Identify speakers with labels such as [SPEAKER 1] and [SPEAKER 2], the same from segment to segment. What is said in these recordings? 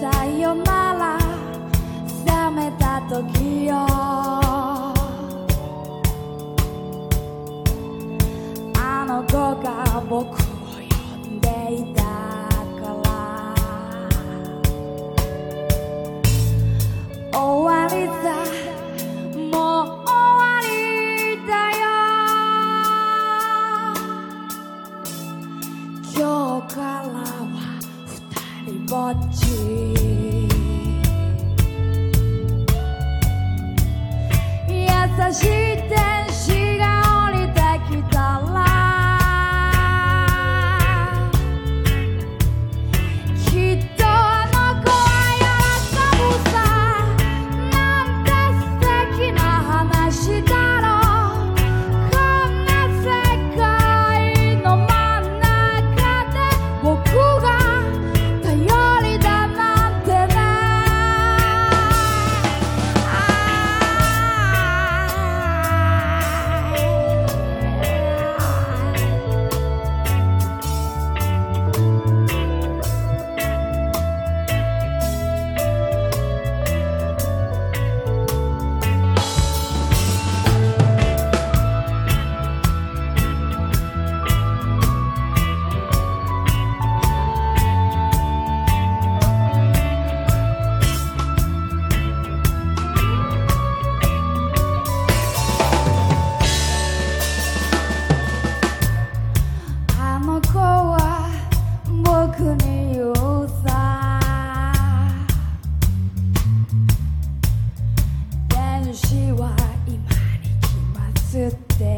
[SPEAKER 1] さよなら。覚めた時よ。あの子が僕を呼んでいたから。終わりだよ。今日からは二人ぼっち。agir. って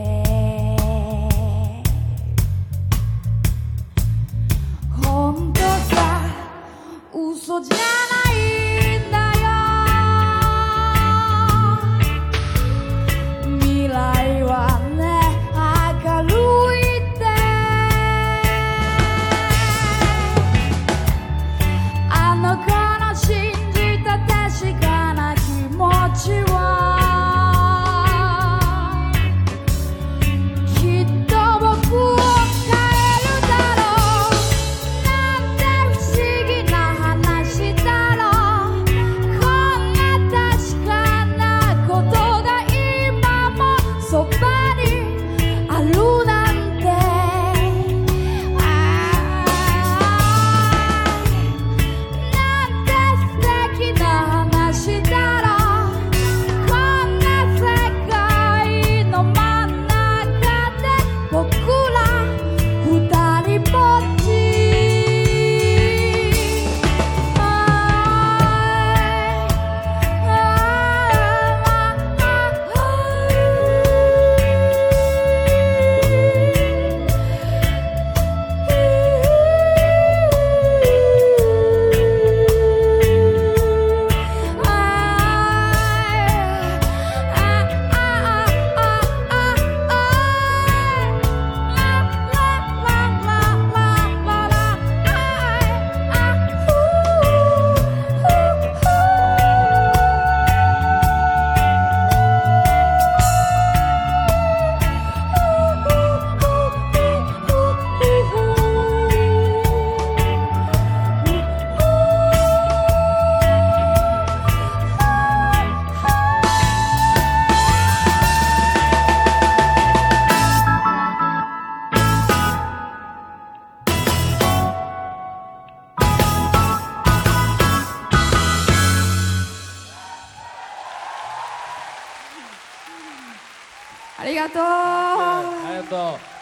[SPEAKER 1] ありがとう。
[SPEAKER 2] ありがとう。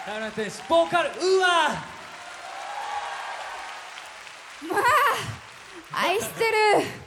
[SPEAKER 2] ライブの天スボーカルう。わまあ
[SPEAKER 1] 愛してる